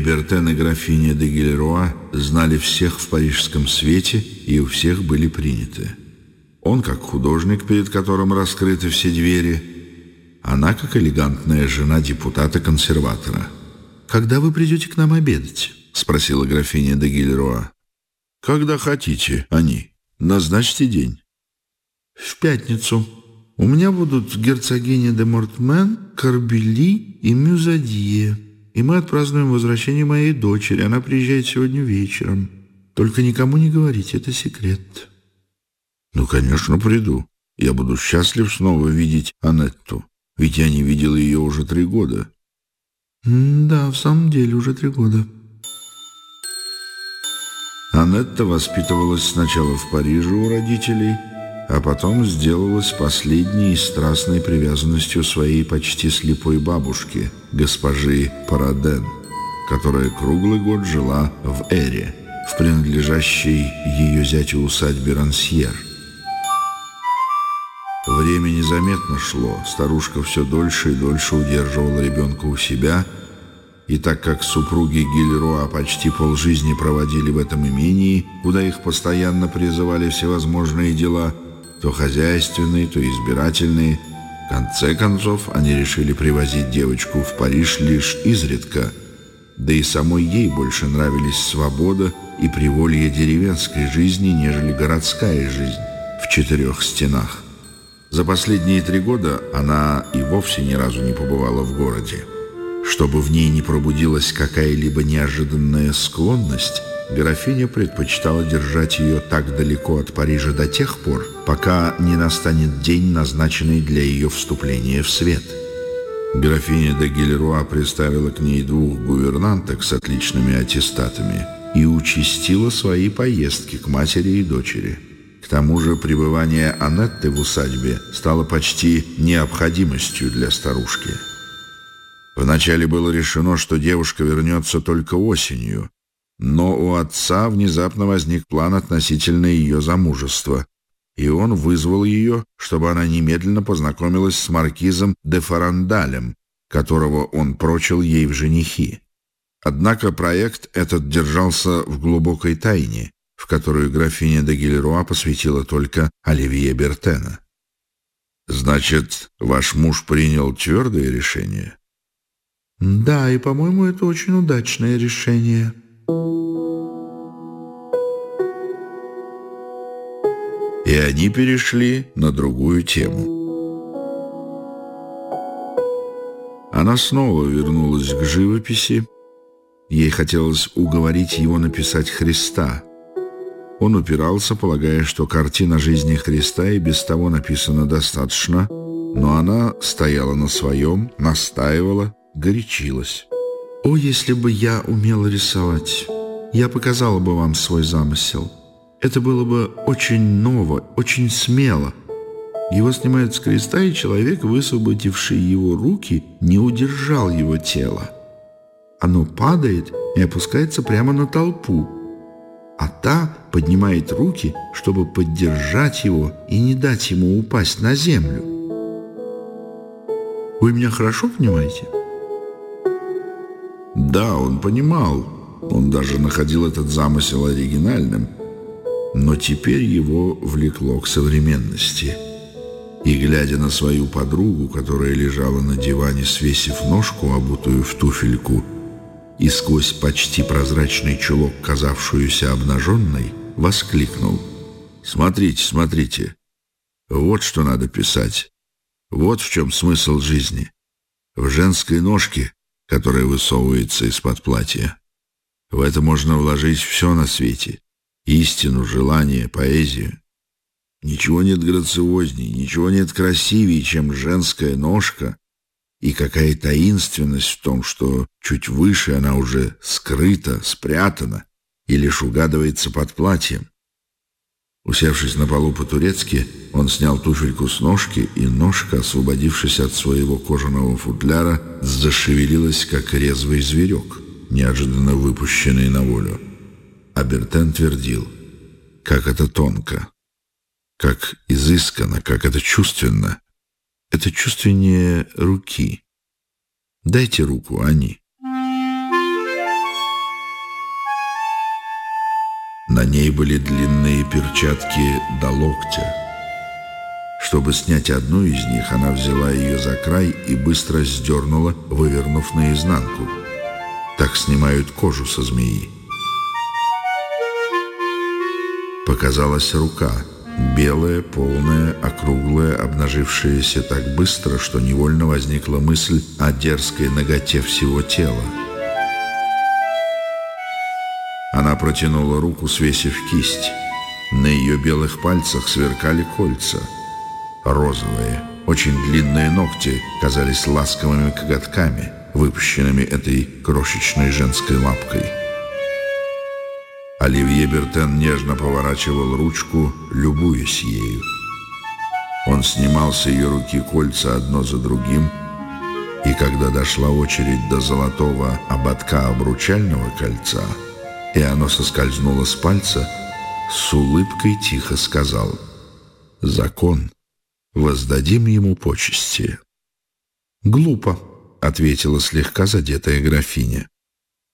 Бертен и графиня де Гильруа знали всех в парижском свете и у всех были приняты. Он как художник, перед которым раскрыты все двери, она как элегантная жена депутата-консерватора. «Когда вы придете к нам обедать?» — спросила графиня де Гильруа. «Когда хотите, они. Назначьте день». «В пятницу. У меня будут герцогиня де Мортмен, Карбели и Мюзадье» и мы отпразднуем возвращение моей дочери. Она приезжает сегодня вечером. Только никому не говорите, это секрет». «Ну, конечно, приду. Я буду счастлив снова видеть Анетту, ведь я не видел ее уже три года». «Да, в самом деле, уже три года». Анетта воспитывалась сначала в Париже у родителей, а потом сделалась последней страстной привязанностью своей почти слепой бабушки, госпожи Параден, которая круглый год жила в Эре, в принадлежащей ее зятю усадьбе Рансьер. Время незаметно шло, старушка все дольше и дольше удерживала ребенка у себя, и так как супруги Гильруа почти полжизни проводили в этом имении, куда их постоянно призывали всевозможные дела – то хозяйственные, то избирательные. В конце концов, они решили привозить девочку в Париж лишь изредка, да и самой ей больше нравились свобода и приволье деревенской жизни, нежели городская жизнь в четырех стенах. За последние три года она и вовсе ни разу не побывала в городе. Чтобы в ней не пробудилась какая-либо неожиданная склонность, графиня предпочитала держать ее так далеко от Парижа до тех пор, пока не настанет день, назначенный для ее вступления в свет. Графиня де Гильруа приставила к ней двух гувернанток с отличными аттестатами и участила свои поездки к матери и дочери. К тому же пребывание Анетты в усадьбе стало почти необходимостью для старушки. Вначале было решено, что девушка вернется только осенью, но у отца внезапно возник план относительно ее замужества, и он вызвал ее, чтобы она немедленно познакомилась с маркизом де Фарандалем, которого он прочил ей в женихи. Однако проект этот держался в глубокой тайне, в которую графиня де Гильруа посвятила только Оливье Бертена. «Значит, ваш муж принял твердое решение?» «Да, и, по-моему, это очень удачное решение», и они перешли на другую тему. Она снова вернулась к живописи. Ей хотелось уговорить его написать Христа. Он упирался, полагая, что картина жизни Христа и без того написана достаточно, но она стояла на своем, настаивала, горячилась. «О, если бы я умела рисовать, я показала бы вам свой замысел». Это было бы очень ново, очень смело. Его снимают с креста, и человек, высвободивший его руки, не удержал его тело. Оно падает и опускается прямо на толпу, а та поднимает руки, чтобы поддержать его и не дать ему упасть на землю. Вы меня хорошо понимаете? Да, он понимал. Он даже находил этот замысел оригинальным – но теперь его влекло к современности. И, глядя на свою подругу, которая лежала на диване, свесив ножку, обутую в туфельку, и сквозь почти прозрачный чулок, казавшуюся обнаженной, воскликнул. «Смотрите, смотрите, вот что надо писать. Вот в чем смысл жизни. В женской ножке, которая высовывается из-под платья. В это можно вложить все на свете истину, желание, поэзию. Ничего нет грациозней, ничего нет красивее, чем женская ножка, и какая таинственность в том, что чуть выше она уже скрыта, спрятана и лишь угадывается под платьем. Усевшись на полу по-турецки, он снял туфельку с ножки, и ножка, освободившись от своего кожаного футляра, зашевелилась, как резвый зверек, неожиданно выпущенный на волю. Абертен твердил, как это тонко, как изысканно, как это чувственно. Это чувственнее руки. Дайте руку, Ани. На ней были длинные перчатки до локтя. Чтобы снять одну из них, она взяла ее за край и быстро сдернула, вывернув наизнанку. Так снимают кожу со змеи. Показалась рука, белая, полная, округлая, обнажившаяся так быстро, что невольно возникла мысль о дерзкой ноготе всего тела. Она протянула руку, свесив кисть. На ее белых пальцах сверкали кольца. Розовые, очень длинные ногти казались ласковыми коготками, выпущенными этой крошечной женской лапкой. Оливье Бертен нежно поворачивал ручку, любуясь ею. Он снимал с ее руки кольца одно за другим, и когда дошла очередь до золотого ободка обручального кольца, и оно соскользнуло с пальца, с улыбкой тихо сказал «Закон, воздадим ему почести». «Глупо», — ответила слегка задетая графиня.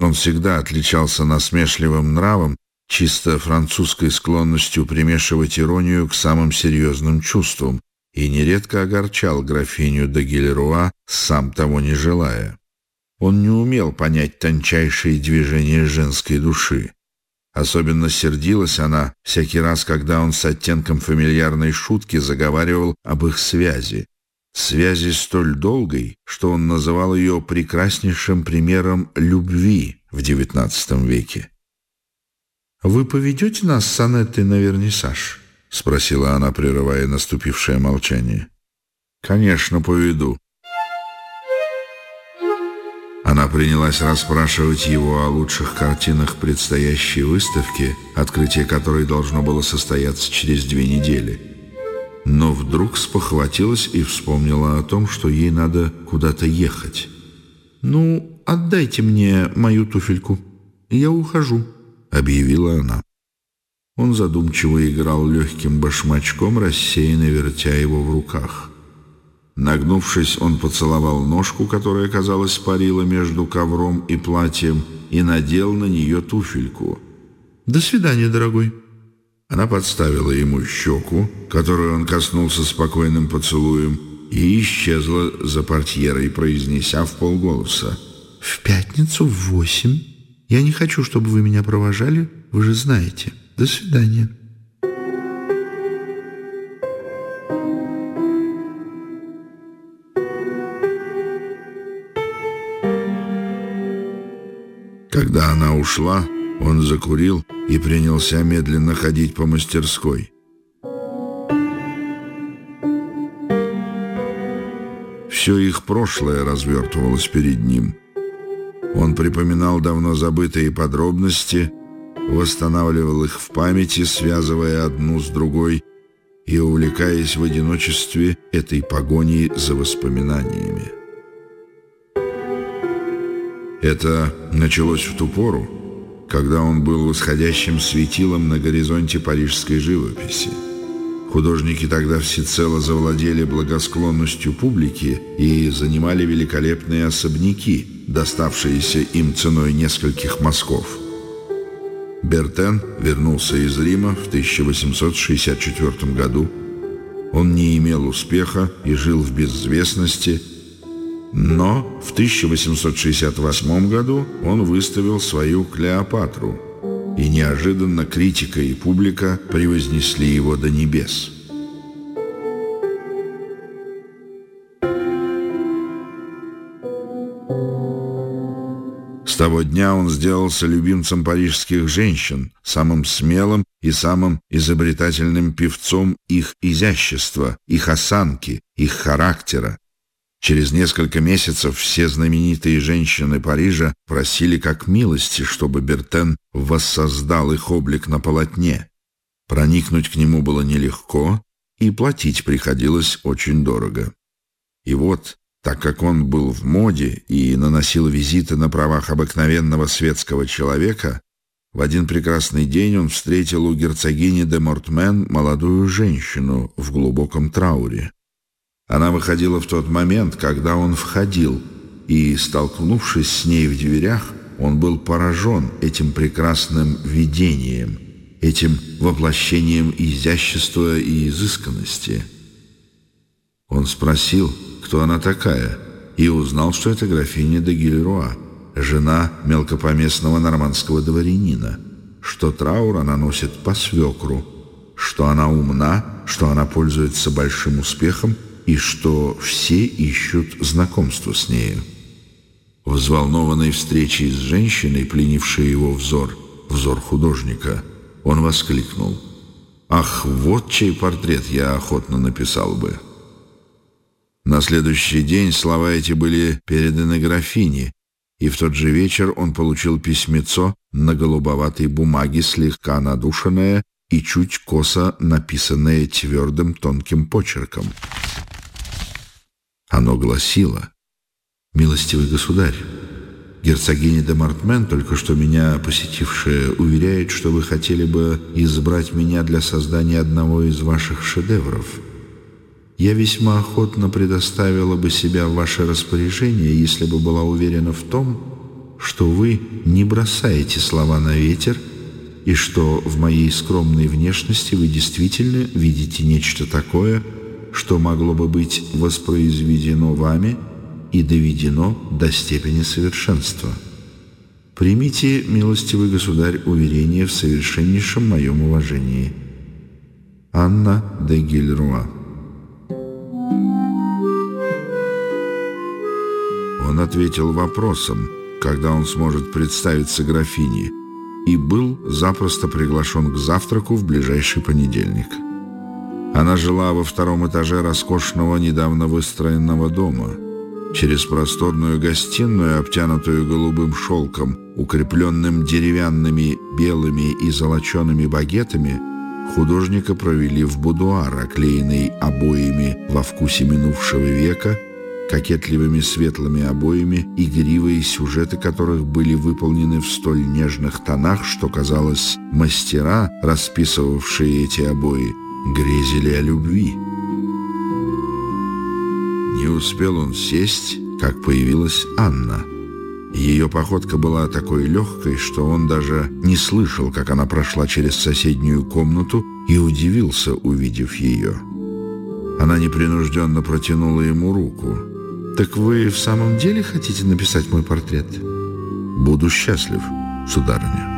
Он всегда отличался насмешливым нравом, чисто французской склонностью примешивать иронию к самым серьезным чувствам и нередко огорчал графиню де сам того не желая. Он не умел понять тончайшие движения женской души. Особенно сердилась она всякий раз, когда он с оттенком фамильярной шутки заговаривал об их связи, связи столь долгой, что он называл ее прекраснейшим примером любви в XIX веке. «Вы поведете нас с Анеттой на вернисаж?» — спросила она, прерывая наступившее молчание. «Конечно, поведу». Она принялась расспрашивать его о лучших картинах предстоящей выставки, открытие которой должно было состояться через две недели но вдруг спохватилась и вспомнила о том, что ей надо куда-то ехать. «Ну, отдайте мне мою туфельку, я ухожу», — объявила она. Он задумчиво играл легким башмачком, рассеянно вертя его в руках. Нагнувшись, он поцеловал ножку, которая, казалось, парила между ковром и платьем, и надел на нее туфельку. «До свидания, дорогой», она подставила ему щеку, которую он коснулся спокойным поцелуем, и исчезла за портьерой, произнеся в полголоса. «В пятницу в восемь. Я не хочу, чтобы вы меня провожали, вы же знаете. До свидания». Ушла, он закурил и принялся медленно ходить по мастерской. Все их прошлое развертывалось перед ним. Он припоминал давно забытые подробности, восстанавливал их в памяти, связывая одну с другой и увлекаясь в одиночестве этой погоней за воспоминаниями. Это началось в ту пору, когда он был восходящим светилом на горизонте парижской живописи. Художники тогда всецело завладели благосклонностью публики и занимали великолепные особняки, доставшиеся им ценой нескольких мазков. Бертен вернулся из Рима в 1864 году. Он не имел успеха и жил в безвестности – но в 1868 году он выставил свою «Клеопатру», и неожиданно критика и публика превознесли его до небес. С того дня он сделался любимцем парижских женщин, самым смелым и самым изобретательным певцом их изящества, их осанки, их характера, Через несколько месяцев все знаменитые женщины Парижа просили как милости, чтобы Бертен воссоздал их облик на полотне. Проникнуть к нему было нелегко, и платить приходилось очень дорого. И вот, так как он был в моде и наносил визиты на правах обыкновенного светского человека, в один прекрасный день он встретил у герцогини де Мортмен молодую женщину в глубоком трауре. Она выходила в тот момент, когда он входил, и, столкнувшись с ней в дверях, он был поражен этим прекрасным видением, этим воплощением изящества и изысканности. Он спросил, кто она такая, и узнал, что это графиня де Гильруа, жена мелкопоместного нормандского дворянина, что траур она носит по свекру, что она умна, что она пользуется большим успехом и что все ищут знакомство с нею. Взволнованной встречей с женщиной, пленившей его взор, взор художника, он воскликнул. «Ах, вот чей портрет я охотно написал бы!» На следующий день слова эти были переданы графине, и в тот же вечер он получил письмецо на голубоватой бумаге, слегка надушенное и чуть косо написанное твердым тонким почерком. Оно гласило «Милостивый государь, герцогиня де Мартмен, только что меня посетившая, уверяет, что вы хотели бы избрать меня для создания одного из ваших шедевров. Я весьма охотно предоставила бы себя в ваше распоряжение, если бы была уверена в том, что вы не бросаете слова на ветер и что в моей скромной внешности вы действительно видите нечто такое, что могло бы быть воспроизведено вами – и доведено до степени совершенства. Примите, милостивый государь, уверение в совершеннейшем моем уважении. Анна де Гильруа Он ответил вопросом, когда он сможет представиться графине, и был запросто приглашен к завтраку в ближайший понедельник. Она жила во втором этаже роскошного, недавно выстроенного дома – Через просторную гостиную, обтянутую голубым шелком, укрепленным деревянными белыми и золочеными багетами, художника провели в будуар, оклеенный обоями во вкусе минувшего века, кокетливыми светлыми обоями, игривые сюжеты которых были выполнены в столь нежных тонах, что, казалось, мастера, расписывавшие эти обои, грезили о любви. Не успел он сесть, как появилась Анна. Ее походка была такой легкой, что он даже не слышал, как она прошла через соседнюю комнату и удивился, увидев ее. Она непринужденно протянула ему руку. «Так вы в самом деле хотите написать мой портрет?» «Буду счастлив, сударыня».